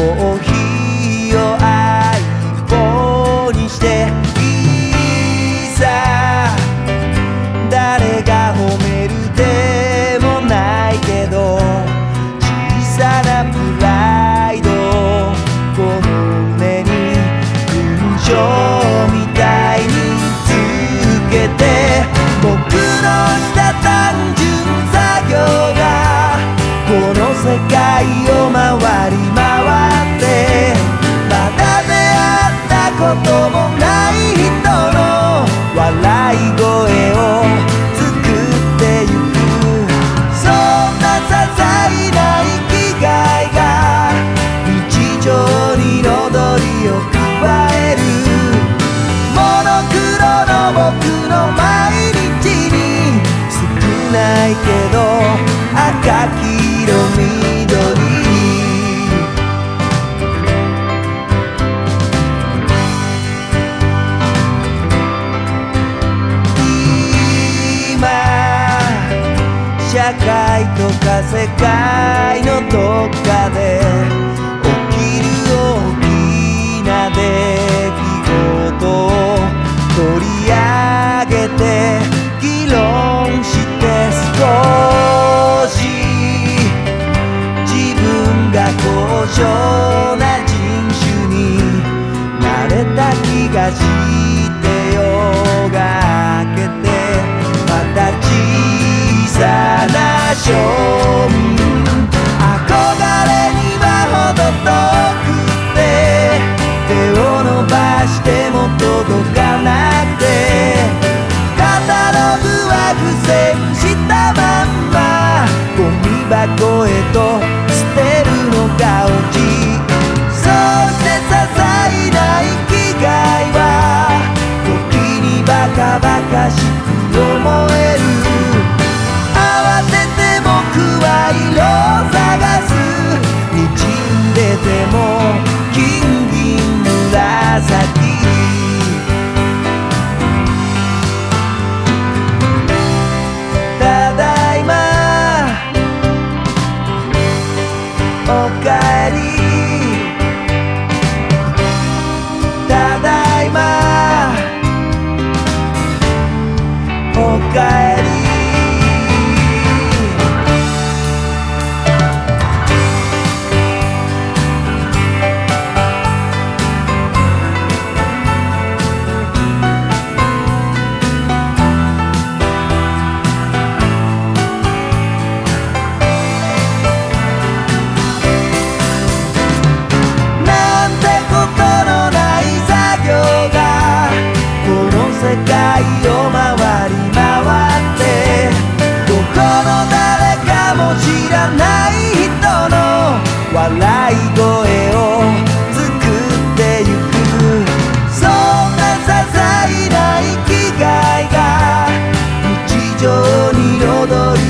coffee. ないけど赤黄色緑。今社会とか世界のどっかで起きる大きな出来事を取り上げて少な人種になれた気がしてよがけてまた小さな少年。憧れには程遠くって手を伸ばしても届かなくてカタログは付箋したまんまゴミ箱へと留的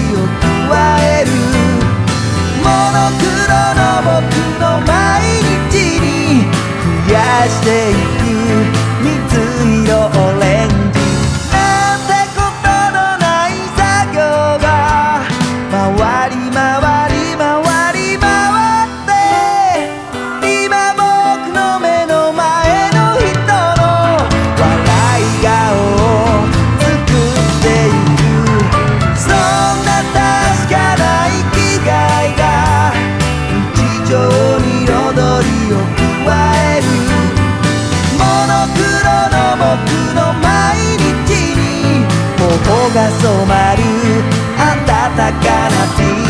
が染まる。暖かな T